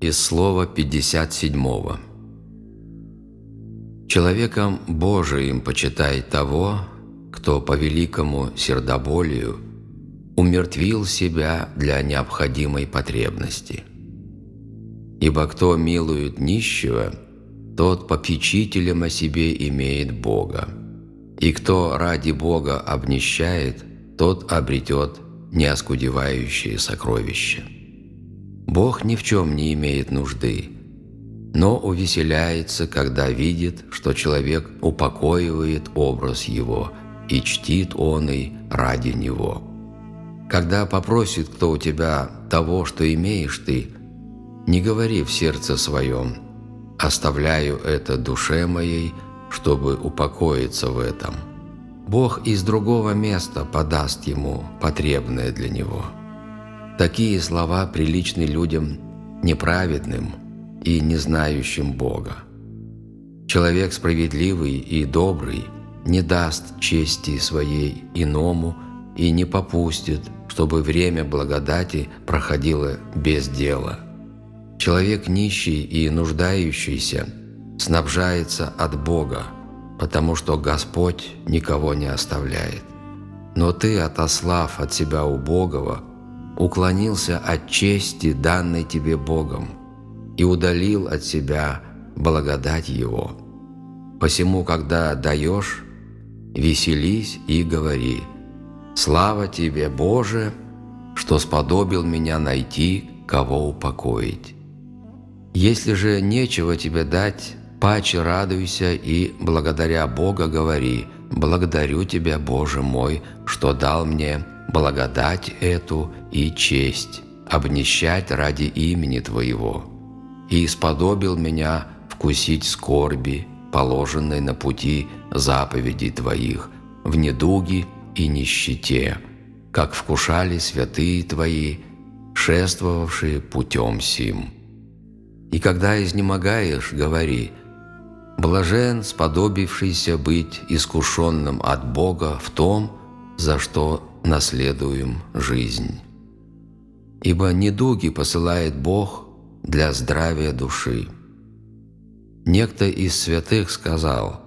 Из слова 57. Человеком Божиим почитай того, кто по великому сердоболию умертвил себя для необходимой потребности. Ибо кто милует нищего, тот попечителем о себе имеет Бога. И кто ради Бога обнищает, тот обретет неоскудевающие сокровища. Бог ни в чем не имеет нужды, но увеселяется, когда видит, что человек упокоивает образ его и чтит он и ради него. Когда попросит кто у тебя того, что имеешь ты, не говори в сердце своем «оставляю это душе моей, чтобы упокоиться в этом». Бог из другого места подаст ему потребное для него. Такие слова приличны людям неправедным и не знающим Бога. Человек справедливый и добрый не даст чести своей иному и не попустит, чтобы время благодати проходило без дела. Человек нищий и нуждающийся снабжается от Бога, потому что Господь никого не оставляет. Но ты, отослав от себя убогого, уклонился от чести, данной тебе Богом, и удалил от себя благодать Его. Посему, когда даешь, веселись и говори, «Слава Тебе, Боже, что сподобил меня найти, кого упокоить». Если же нечего тебе дать, паче радуйся и благодаря Бога говори, «Благодарю Тебя, Боже мой, что дал мне благодать эту и честь, обнищать ради имени Твоего, и исподобил меня вкусить скорби, положенной на пути заповедей Твоих, в недуге и нищете, как вкушали святые Твои, шествовавшие путем сим. И когда изнемогаешь, говори, «Блажен, сподобившийся быть искушенным от Бога в том, за что наследуем жизнь. Ибо недуги посылает Бог для здравия души. Некто из святых сказал,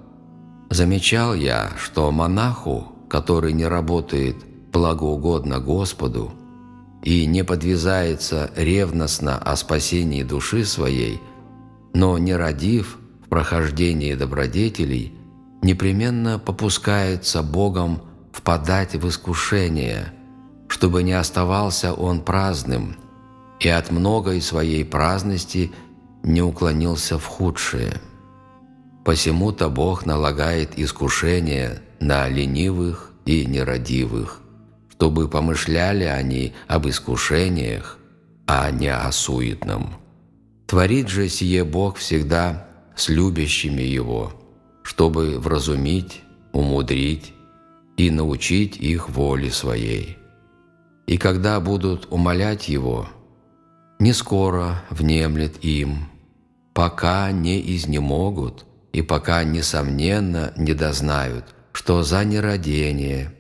«Замечал я, что монаху, который не работает благоугодно Господу и не подвязается ревностно о спасении души своей, но не родив в прохождении добродетелей, непременно попускается Богом впадать в искушение, чтобы не оставался он праздным и от многой своей праздности не уклонился в худшее. Посему-то Бог налагает искушение на ленивых и нерадивых, чтобы помышляли они об искушениях, а не о суетном. Творит же сие Бог всегда с любящими Его, чтобы вразумить, умудрить и научить их воле своей. И когда будут умолять Его, не скоро внемлет им, пока не изнемогут и пока, несомненно, не дознают, что за нерадение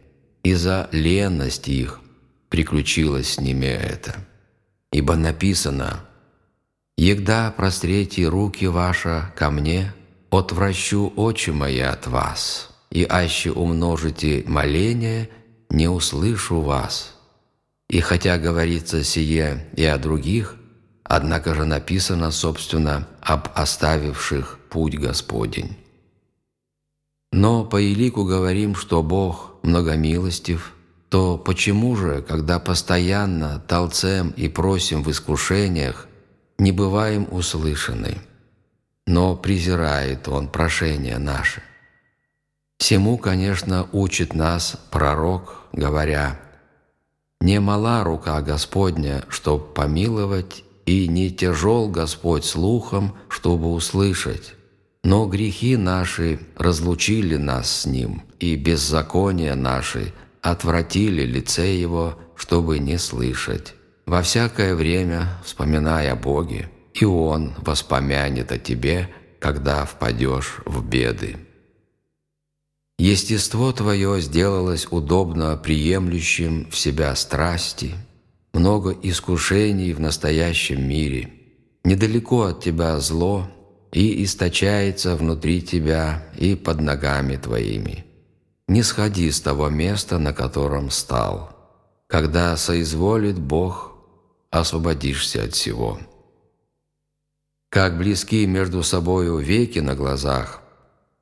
и за ленность их приключилось с ними это. Ибо написано «Егда прострете руки ваши ко мне, отвращу очи мои от вас» и аще умножите моление, не услышу вас. И хотя говорится сие и о других, однако же написано, собственно, об оставивших путь Господень. Но по Илику говорим, что Бог многомилостив, то почему же, когда постоянно толцем и просим в искушениях, не бываем услышаны? Но презирает Он прошение наше. Всему, конечно, учит нас пророк, говоря, «Не мала рука Господня, чтоб помиловать, и не тяжел Господь слухом, чтобы услышать. Но грехи наши разлучили нас с Ним, и беззакония наши отвратили лице Его, чтобы не слышать. Во всякое время, вспоминая о Боге, и Он воспомянет о тебе, когда впадешь в беды. Естество твое сделалось удобно приемлющим в себя страсти, много искушений в настоящем мире, недалеко от тебя зло и источается внутри тебя и под ногами твоими. Не сходи с того места, на котором стал. Когда соизволит Бог, освободишься от всего. Как близки между собою веки на глазах,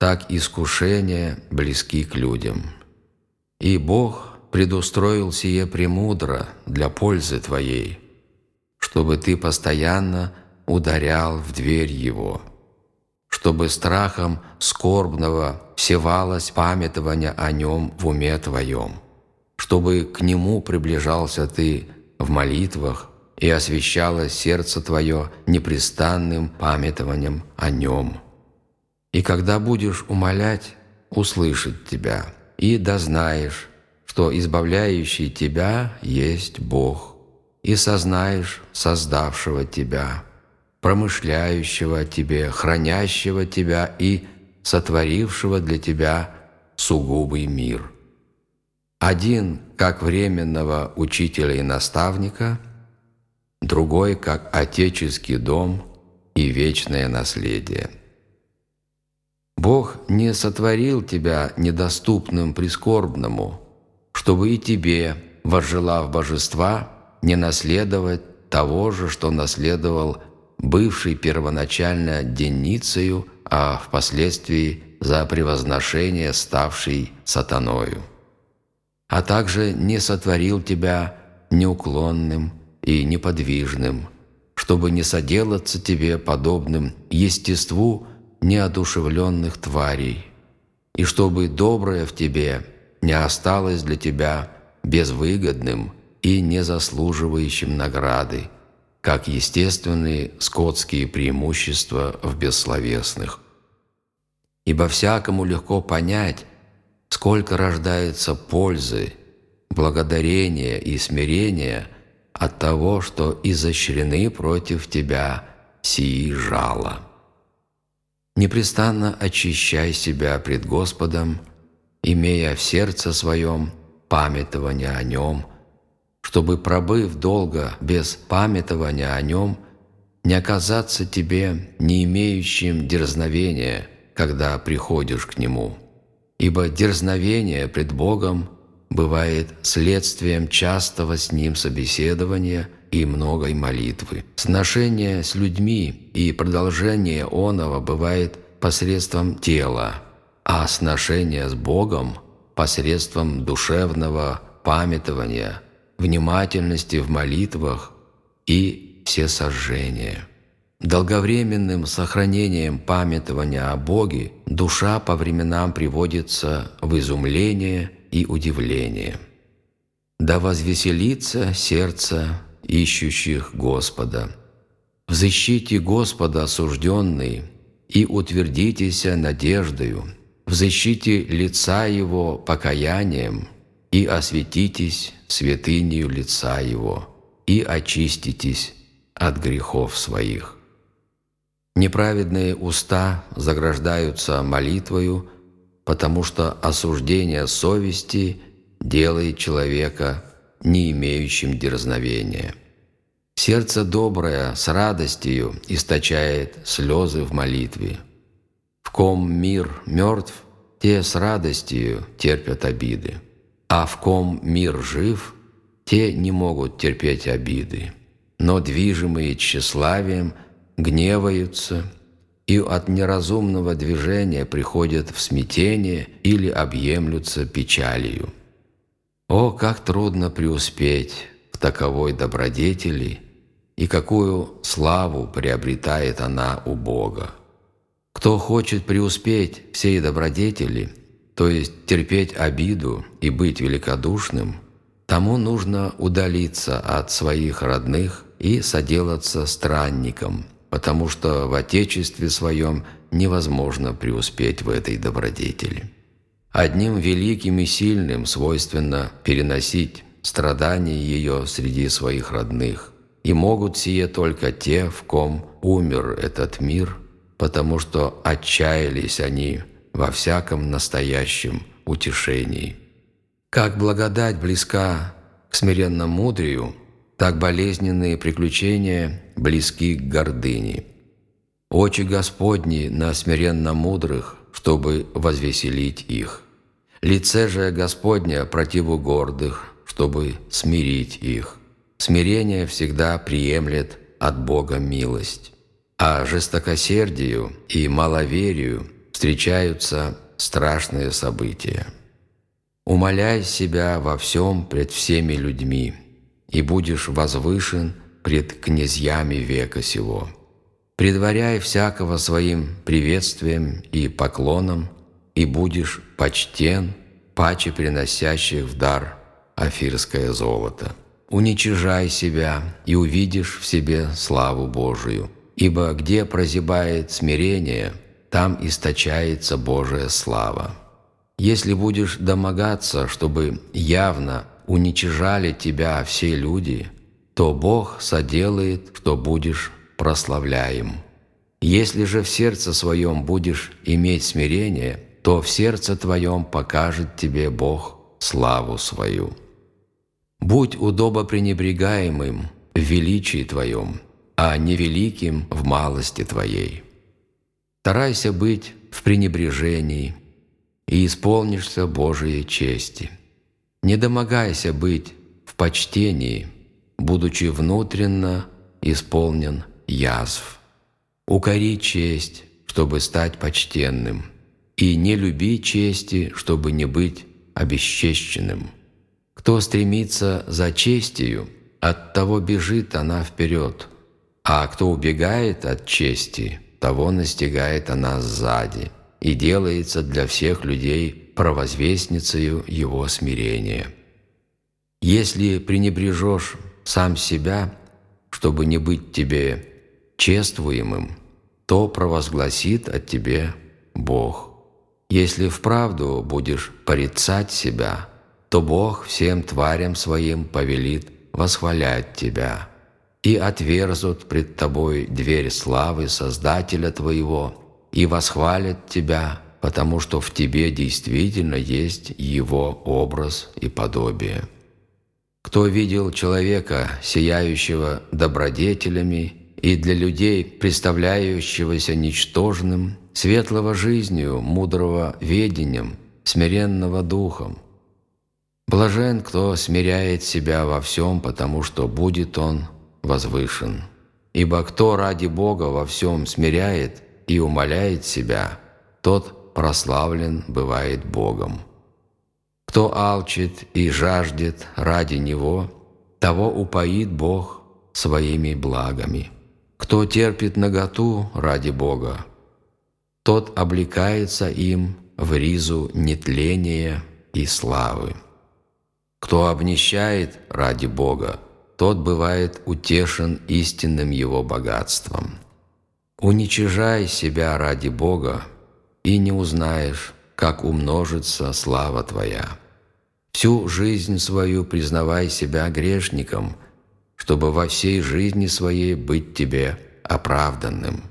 так искушения близки к людям. И Бог предустроил сие премудро для пользы твоей, чтобы ты постоянно ударял в дверь Его, чтобы страхом скорбного всевалось памятование о Нем в уме твоем, чтобы к Нему приближался ты в молитвах и освещалось сердце твое непрестанным памятованием о Нем. И когда будешь умолять, услышит тебя, и дознаешь, что избавляющий тебя есть Бог, и сознаешь создавшего тебя, промышляющего тебе, хранящего тебя и сотворившего для тебя сугубый мир. Один как временного учителя и наставника – другой как отеческий дом и вечное наследие. Бог не сотворил тебя недоступным прискорбному, чтобы и тебе, возжелав божества, не наследовать того же, что наследовал бывший первоначально денницею, а впоследствии за превозношение ставший сатаною. А также не сотворил тебя неуклонным, и неподвижным, чтобы не соделаться тебе подобным естеству неодушевленных тварей, и чтобы доброе в тебе не осталось для тебя безвыгодным и не заслуживающим награды, как естественные скотские преимущества в бессловесных. Ибо всякому легко понять, сколько рождается пользы, благодарения и смирения – от того, что изощрены против тебя сии жало. Непрестанно очищай себя пред Господом, имея в сердце своем памятование о Нем, чтобы, пробыв долго без памятования о Нем, не оказаться тебе не имеющим дерзновения, когда приходишь к Нему. Ибо дерзновение пред Богом – бывает следствием частого с ним собеседования и многой молитвы. Сношение с людьми и продолжение оного бывает посредством тела, а сношение с Богом – посредством душевного памятования, внимательности в молитвах и всесожжения. Долговременным сохранением памятования о Боге душа по временам приводится в изумление – и удивление. Да возвеселится сердце ищущих Господа. Взыщите Господа осужденный и утвердитесь надеждою, взыщите лица Его покаянием и осветитесь святынею лица Его и очиститесь от грехов своих. Неправедные уста заграждаются молитвою, потому что осуждение совести делает человека не имеющим дерзновения. Сердце доброе с радостью источает слезы в молитве. В ком мир мертв, те с радостью терпят обиды, а в ком мир жив, те не могут терпеть обиды, но движимые тщеславием гневаются – и от неразумного движения приходят в смятение или объемлются печалью. О, как трудно преуспеть в таковой добродетели, и какую славу приобретает она у Бога. Кто хочет преуспеть всей добродетели, то есть терпеть обиду и быть великодушным, тому нужно удалиться от своих родных и соделаться странником – потому что в Отечестве своем невозможно преуспеть в этой добродетели. Одним великим и сильным свойственно переносить страдания ее среди своих родных, и могут сие только те, в ком умер этот мир, потому что отчаялись они во всяком настоящем утешении. Как благодать близка к смиренному мудрию, так болезненные приключения близки к гордыне. Очи Господни на смиренно мудрых, чтобы возвеселить их. Лице же Господня противу гордых, чтобы смирить их. Смирение всегда приемлет от Бога милость. А жестокосердию и маловерию встречаются страшные события. Умоляй себя во всем пред всеми людьми, и будешь возвышен пред князьями века сего. Предваряй всякого своим приветствием и поклоном, и будешь почтен, паче приносящих в дар афирское золото. Уничижай себя, и увидишь в себе славу Божию, ибо где прозябает смирение, там источается Божия слава. Если будешь домогаться, чтобы явно уничижали тебя все люди, то Бог соделает, что будешь прославляем. Если же в сердце своем будешь иметь смирение, то в сердце твоем покажет тебе Бог славу свою. Будь удобопренебрегаемым в величии твоем, а не великим в малости твоей. Старайся быть в пренебрежении и исполнишься Божией чести. Не домогайся быть в почтении, будучи внутренно исполнен язв. Укори честь, чтобы стать почтенным, и не люби чести, чтобы не быть обесчещенным. Кто стремится за честью, от того бежит она вперед, а кто убегает от чести, того настигает она сзади и делается для всех людей провозвестницею его смирения. Если пренебрежешь сам себя, чтобы не быть тебе чествуемым, то провозгласит от тебе Бог. Если вправду будешь порицать себя, то Бог всем тварям своим повелит восхвалять тебя, и отверзут пред тобой дверь славы Создателя твоего, и восхвалят тебя, потому что в тебе действительно есть Его образ и подобие. Кто видел человека, сияющего добродетелями, и для людей, представляющегося ничтожным, светлого жизнью, мудрого ведением, смиренного духом? Блажен, кто смиряет себя во всем, потому что будет он возвышен. Ибо кто ради Бога во всем смиряет и умоляет себя, тот прославлен бывает Богом. Кто алчит и жаждет ради Него, того упоит Бог своими благами. Кто терпит наготу ради Бога, тот облекается им в ризу нетления и славы. Кто обнищает ради Бога, тот бывает утешен истинным Его богатством. Уничижай себя ради Бога, и не узнаешь, как умножится слава Твоя. Всю жизнь свою признавай себя грешником, чтобы во всей жизни своей быть Тебе оправданным.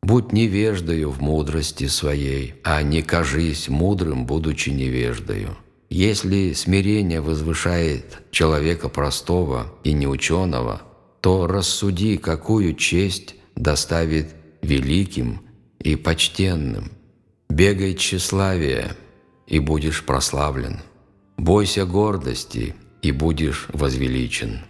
Будь невеждою в мудрости своей, а не кажись мудрым, будучи невеждою. Если смирение возвышает человека простого и неученого, то рассуди, какую честь доставит великим и почтенным – Бегай тщеславия, и будешь прославлен. Бойся гордости, и будешь возвеличен.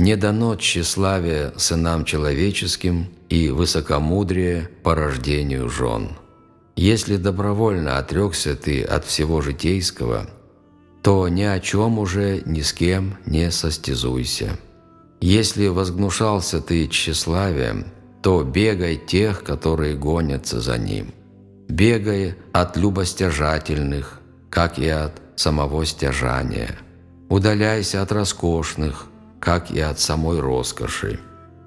Не дано тщеславие сынам человеческим и высокомудрие по рождению жен. Если добровольно отрекся ты от всего житейского, то ни о чем уже ни с кем не состязуйся. Если возгнушался ты тщеславием, то бегай тех, которые гонятся за ним – бегая от любостяжательных, как и от самого стяжания. Удаляйся от роскошных, как и от самой роскоши.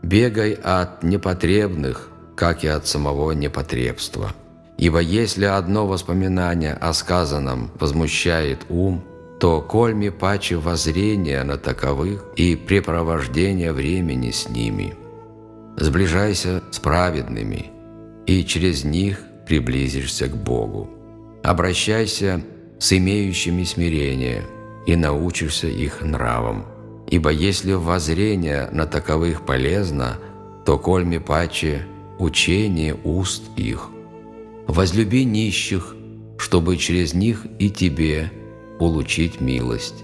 Бегай от непотребных, как и от самого непотребства. Ибо если одно воспоминание о сказанном возмущает ум, то кольми паче воззрения на таковых и препровождение времени с ними. Сближайся с праведными, и через них приблизишься к Богу. Обращайся с имеющими смирение и научишься их нравам. Ибо если воззрение на таковых полезно, то кольми паче учение уст их. Возлюби нищих, чтобы через них и тебе улучить милость.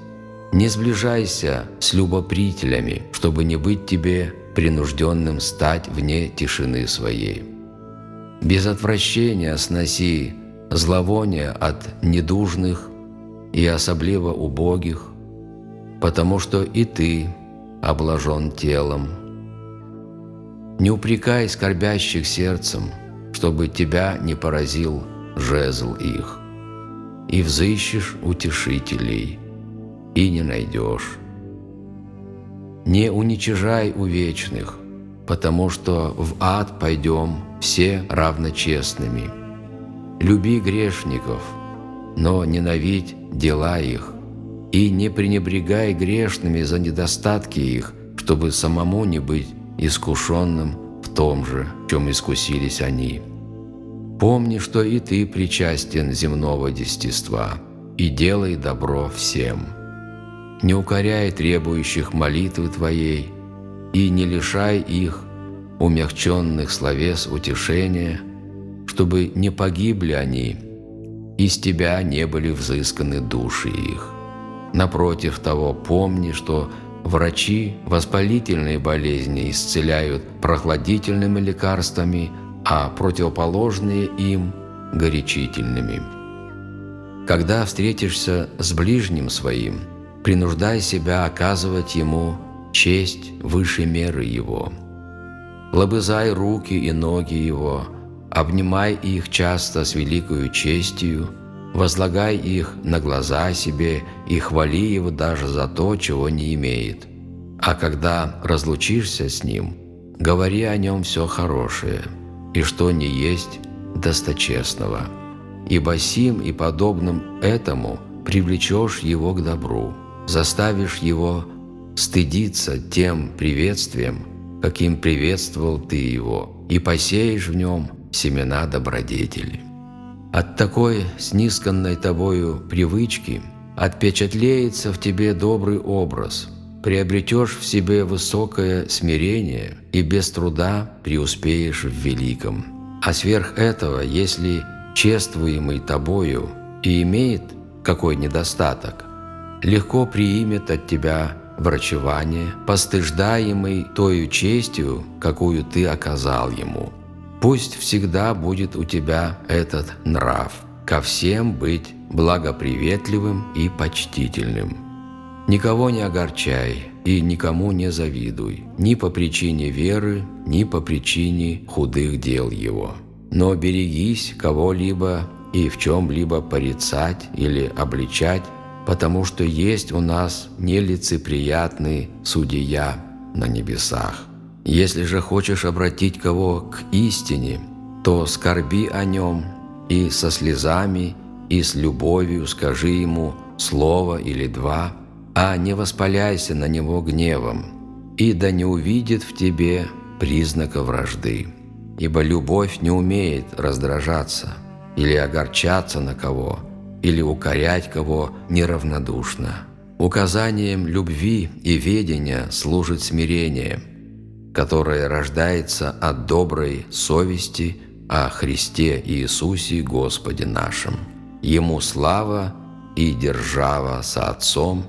Не сближайся с любопрителями, чтобы не быть тебе принужденным стать вне тишины своей. Без отвращения сноси зловоние от недужных и особливо убогих, потому что и ты облажен телом. Не упрекай скорбящих сердцем, чтобы тебя не поразил жезл их, и взыщешь утешителей, и не найдешь. Не уничижай увечных, потому что в ад пойдем все равночестными. Люби грешников, но ненавидь дела их, и не пренебрегай грешными за недостатки их, чтобы самому не быть искушенным в том же, в чем искусились они. Помни, что и ты причастен земного десятиства, и делай добро всем. Не укоряй требующих молитвы твоей, и не лишай их умягченных словес утешения, чтобы не погибли они, и с тебя не были взысканы души их. Напротив того, помни, что врачи воспалительные болезни исцеляют прохладительными лекарствами, а противоположные им – горячительными. Когда встретишься с ближним своим, принуждай себя оказывать ему честь выше меры его. Лобызай руки и ноги его, обнимай их часто с великою честью – возлагай их на глаза себе и хвали его даже за то, чего не имеет. А когда разлучишься с ним, говори о нем все хорошее, и что не есть досточестного. Ибо сим и подобным этому привлечешь его к добру, заставишь его стыдиться тем приветствием, каким приветствовал ты его, и посеешь в нем семена добродетели. От такой снисканной тобою привычки отпечатлеется в тебе добрый образ, приобретешь в себе высокое смирение и без труда преуспеешь в великом. А сверх этого, если чествуемый тобою и имеет какой недостаток, легко приимет от тебя врачевание, постыждаемый тою честью, какую ты оказал ему – Пусть всегда будет у тебя этот нрав, ко всем быть благоприветливым и почтительным. Никого не огорчай и никому не завидуй, ни по причине веры, ни по причине худых дел его. Но берегись кого-либо и в чем-либо порицать или обличать, потому что есть у нас нелицеприятный судья на небесах. Если же хочешь обратить кого к истине, то скорби о нем и со слезами, и с любовью скажи ему слово или два, а не воспаляйся на него гневом, и да не увидит в тебе признака вражды. Ибо любовь не умеет раздражаться или огорчаться на кого, или укорять кого неравнодушно. Указанием любви и ведения служит смирение – которое рождается от доброй совести о Христе Иисусе Господе нашим. Ему слава и держава со Отцом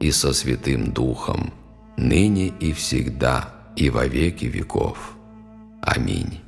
и со Святым Духом, ныне и всегда, и во веки веков. Аминь.